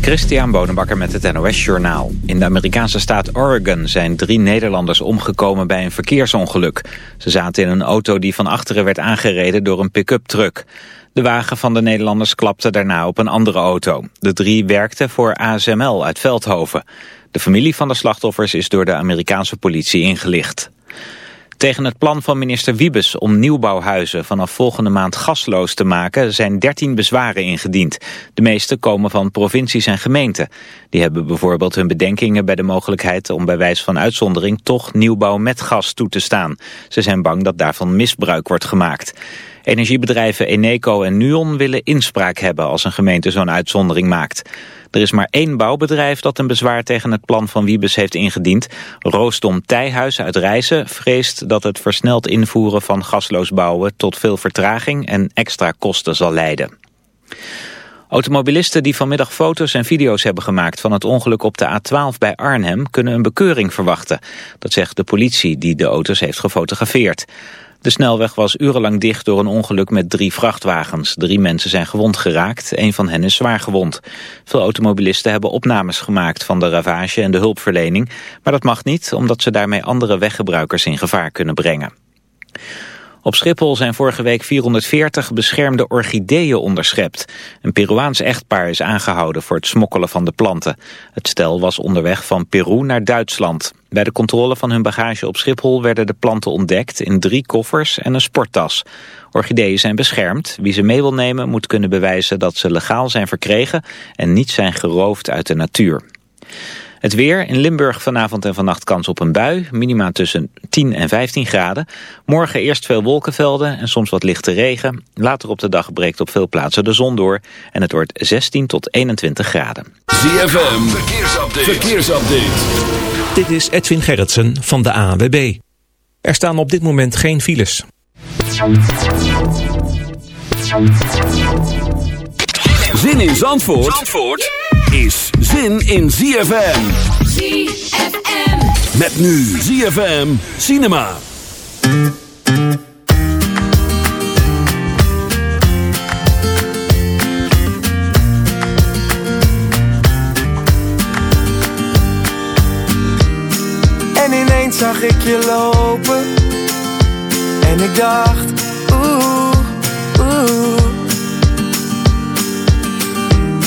Christian Bonenbakker met het NOS Journaal. In de Amerikaanse staat Oregon zijn drie Nederlanders omgekomen bij een verkeersongeluk. Ze zaten in een auto die van achteren werd aangereden door een pick-up truck. De wagen van de Nederlanders klapte daarna op een andere auto. De drie werkten voor ASML uit Veldhoven. De familie van de slachtoffers is door de Amerikaanse politie ingelicht. Tegen het plan van minister Wiebes om nieuwbouwhuizen vanaf volgende maand gasloos te maken zijn 13 bezwaren ingediend. De meeste komen van provincies en gemeenten. Die hebben bijvoorbeeld hun bedenkingen bij de mogelijkheid om bij wijze van uitzondering toch nieuwbouw met gas toe te staan. Ze zijn bang dat daarvan misbruik wordt gemaakt. Energiebedrijven Eneco en Nuon willen inspraak hebben als een gemeente zo'n uitzondering maakt. Er is maar één bouwbedrijf dat een bezwaar tegen het plan van Wiebes heeft ingediend. Roosdom Tijhuis uit Rijssen vreest dat het versneld invoeren van gasloos bouwen tot veel vertraging en extra kosten zal leiden. Automobilisten die vanmiddag foto's en video's hebben gemaakt van het ongeluk op de A12 bij Arnhem kunnen een bekeuring verwachten. Dat zegt de politie die de auto's heeft gefotografeerd. De snelweg was urenlang dicht door een ongeluk met drie vrachtwagens. Drie mensen zijn gewond geraakt, een van hen is zwaar gewond. Veel automobilisten hebben opnames gemaakt van de ravage en de hulpverlening. Maar dat mag niet, omdat ze daarmee andere weggebruikers in gevaar kunnen brengen. Op Schiphol zijn vorige week 440 beschermde orchideeën onderschept. Een Peruaans echtpaar is aangehouden voor het smokkelen van de planten. Het stel was onderweg van Peru naar Duitsland. Bij de controle van hun bagage op Schiphol werden de planten ontdekt in drie koffers en een sporttas. Orchideeën zijn beschermd. Wie ze mee wil nemen moet kunnen bewijzen dat ze legaal zijn verkregen en niet zijn geroofd uit de natuur. Het weer, in Limburg vanavond en vannacht kans op een bui. Minima tussen 10 en 15 graden. Morgen eerst veel wolkenvelden en soms wat lichte regen. Later op de dag breekt op veel plaatsen de zon door. En het wordt 16 tot 21 graden. ZFM, verkeersupdate. verkeersupdate. Dit is Edwin Gerritsen van de ANWB. Er staan op dit moment geen files. Zin in Zandvoort? Zandvoort? is zin in ZFM. ZFM. Met nu ZFM Cinema. En ineens zag ik je lopen. En ik dacht, oeh, oeh.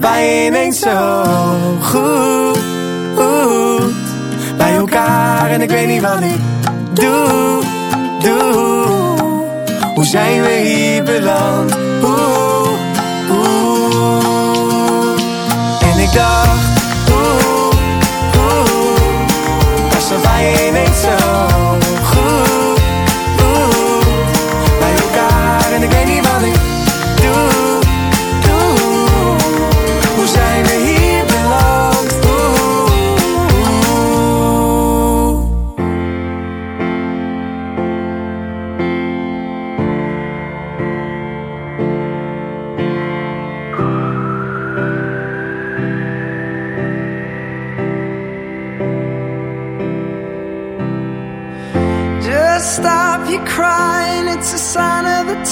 Bij ineens zo goed Bij elkaar? En ik weet niet wat ik doe, doe. Hoe zijn we hier beland? Oeh, oeh. En ik dacht oeh, oeh, Was er bij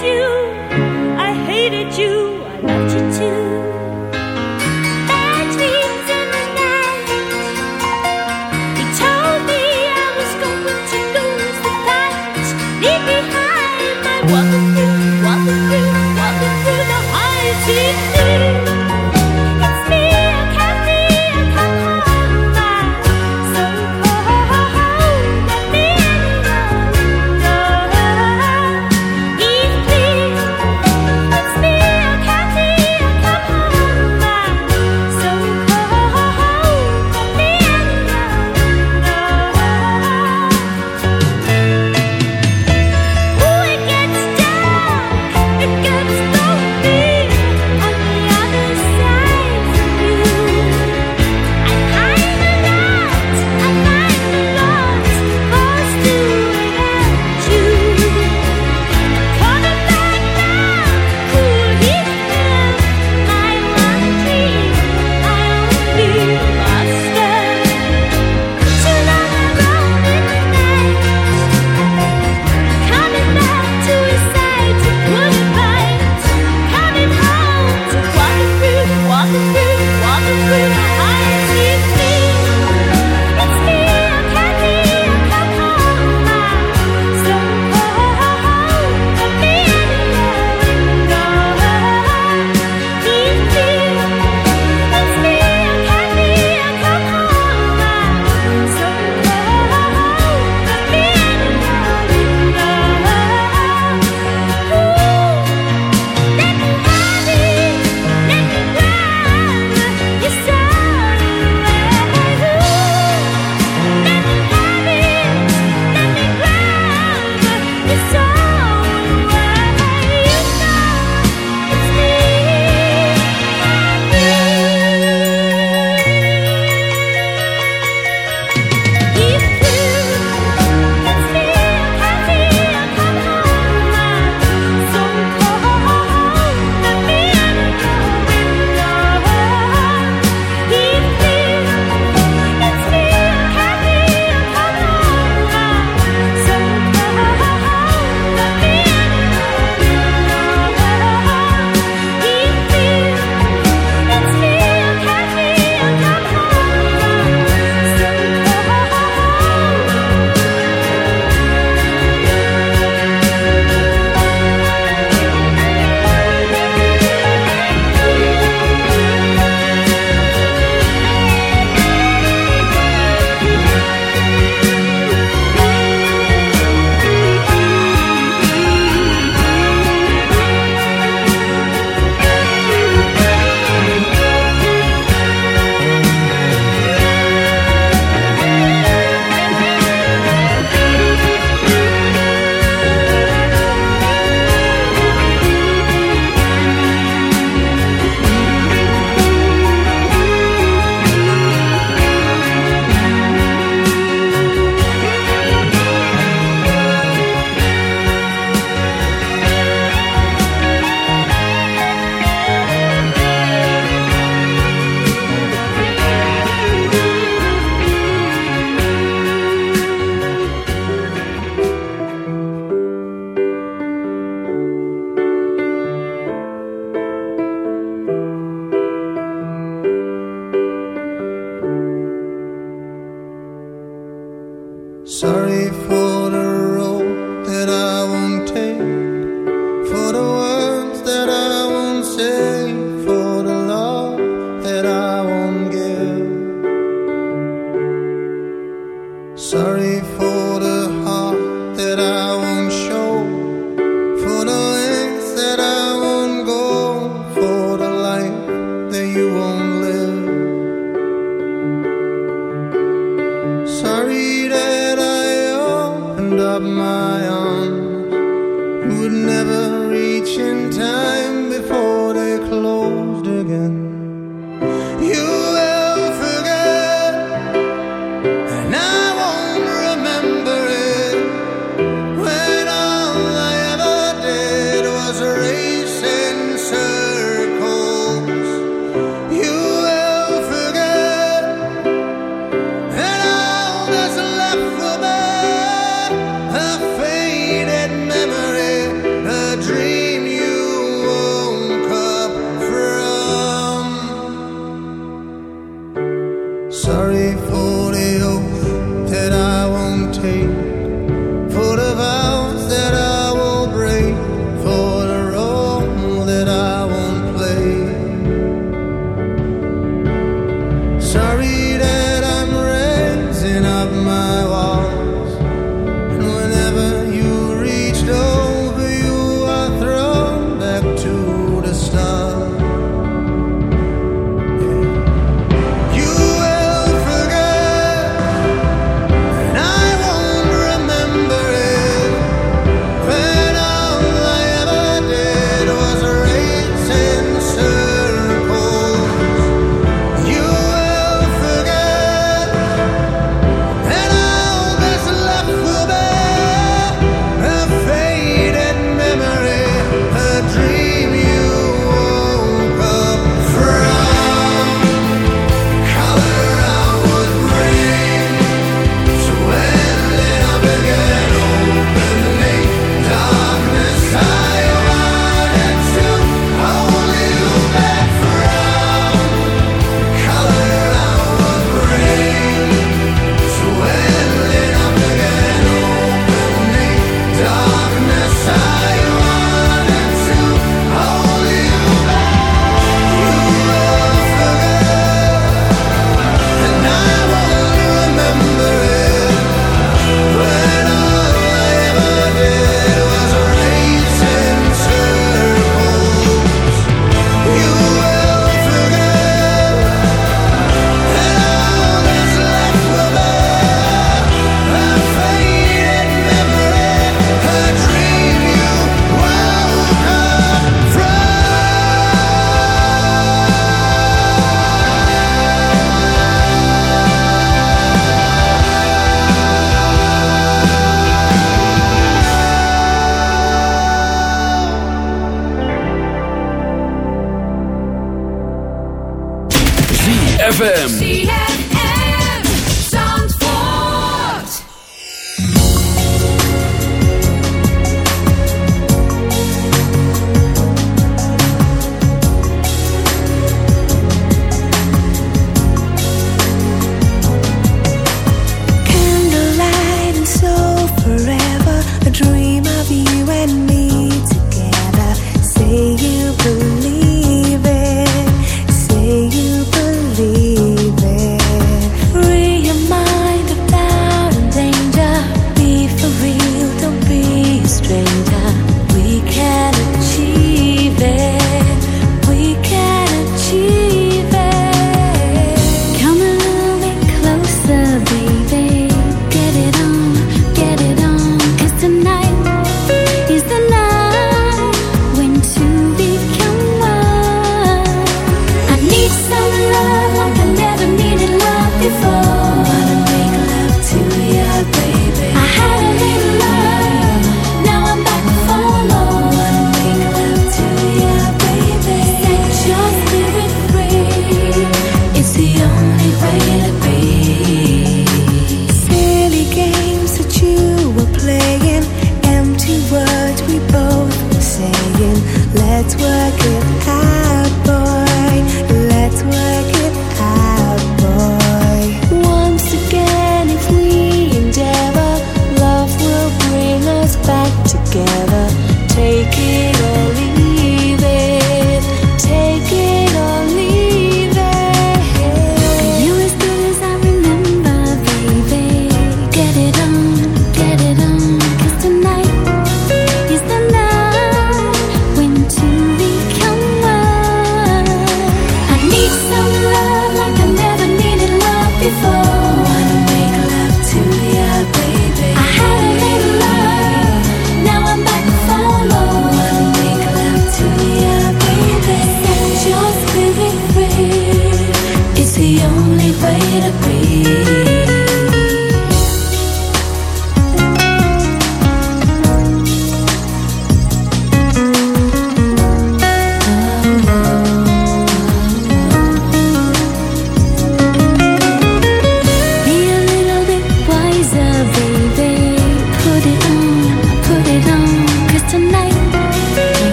you?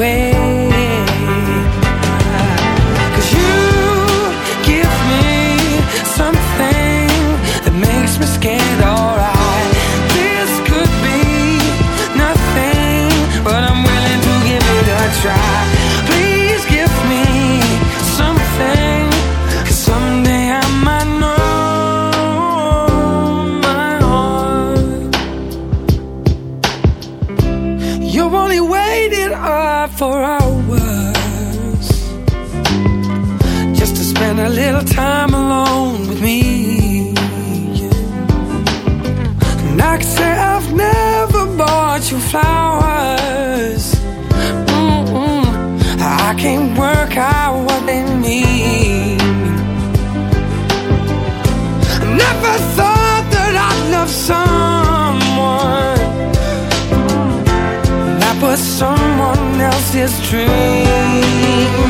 way this dream.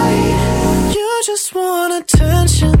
just want attention.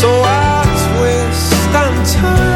So I twist and turn.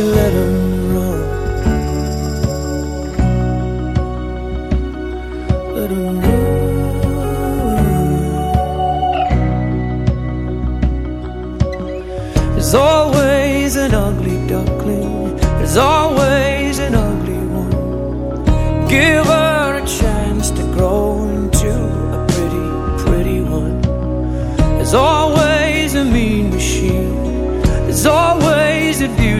You let 'em run. Let 'em run. There's always an ugly duckling. There's always an ugly one. Give her a chance to grow into a pretty, pretty one. There's always a mean machine. There's always a beauty.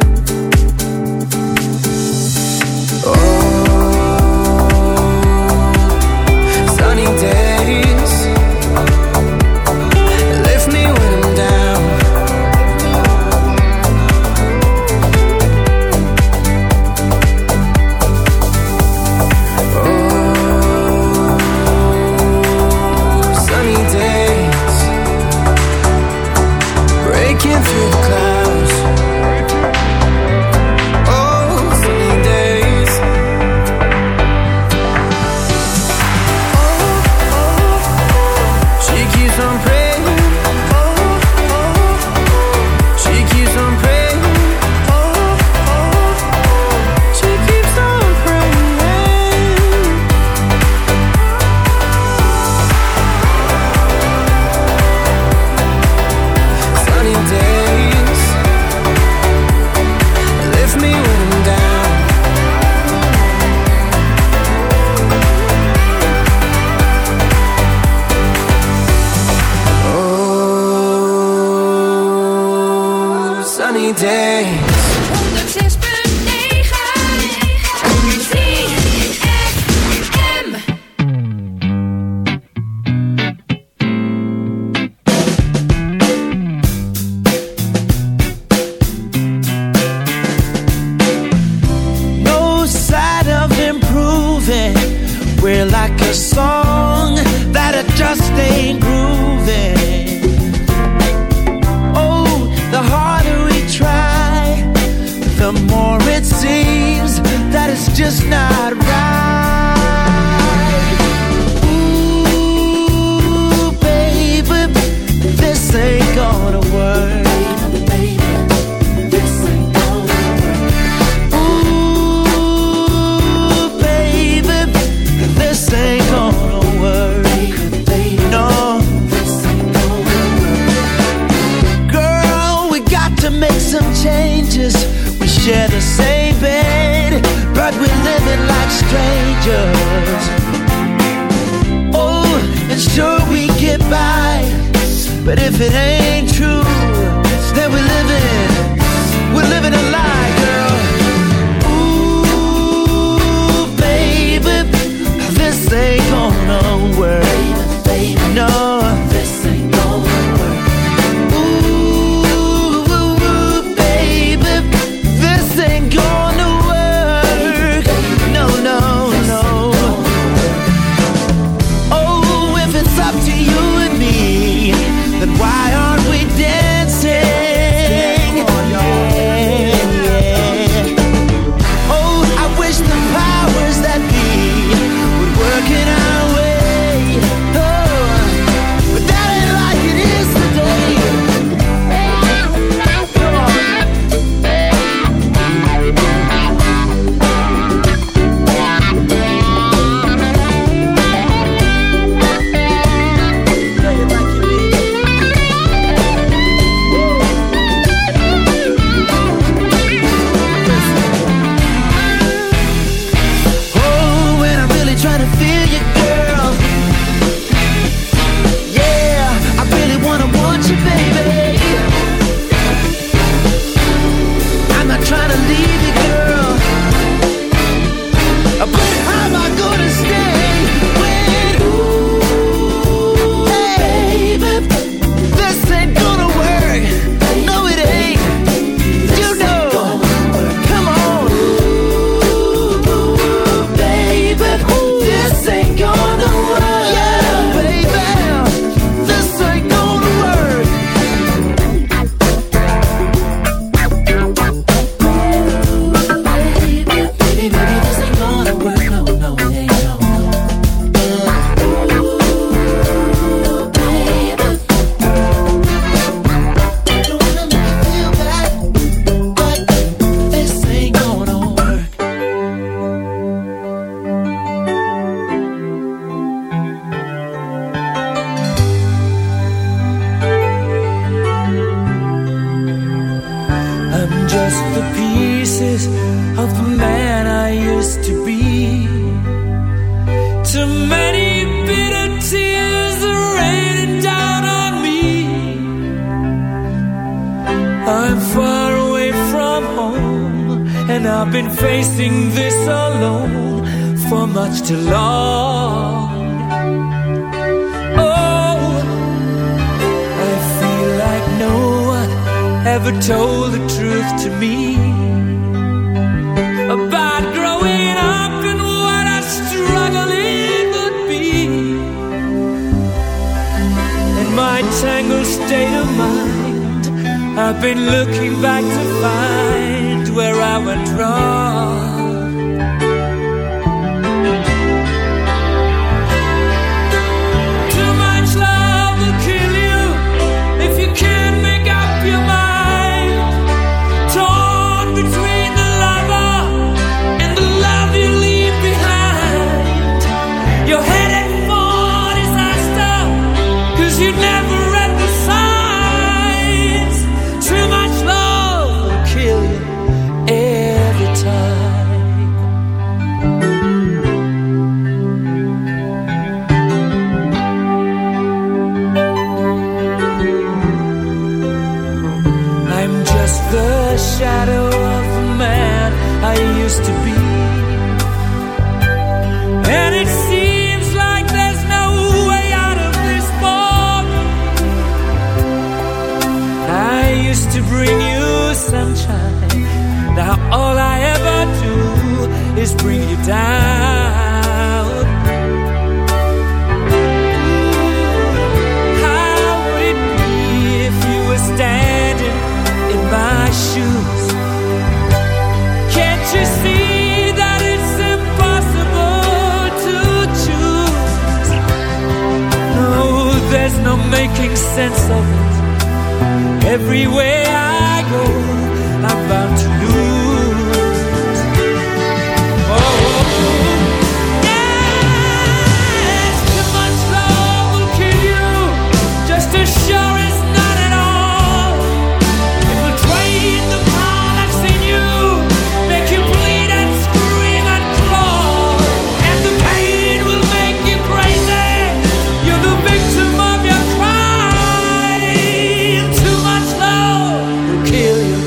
kill you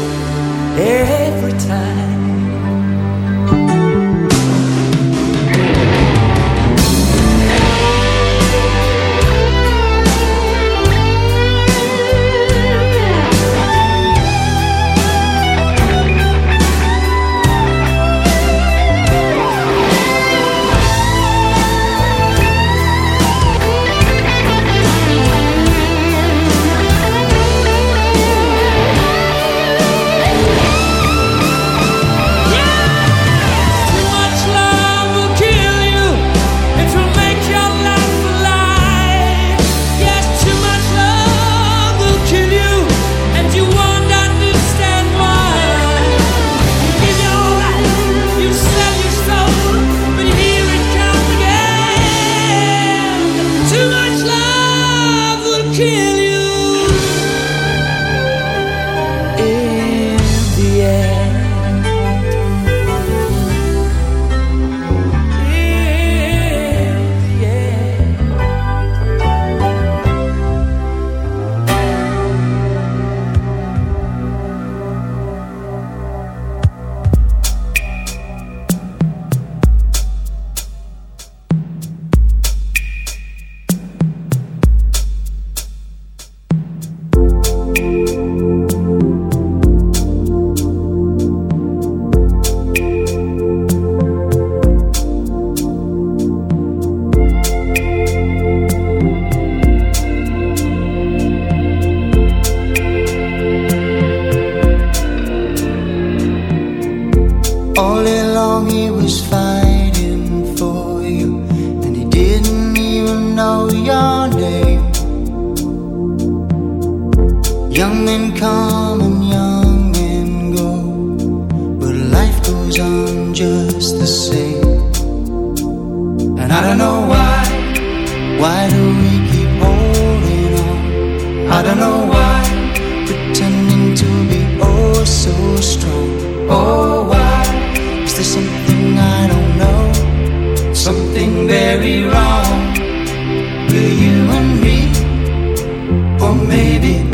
every time. Young men come and young men go, but life goes on just the same. And I don't know why, why do we keep holding on? I don't know why, pretending to be oh so strong. Oh, why is there something I don't know? Something very wrong. Will you and me, or maybe?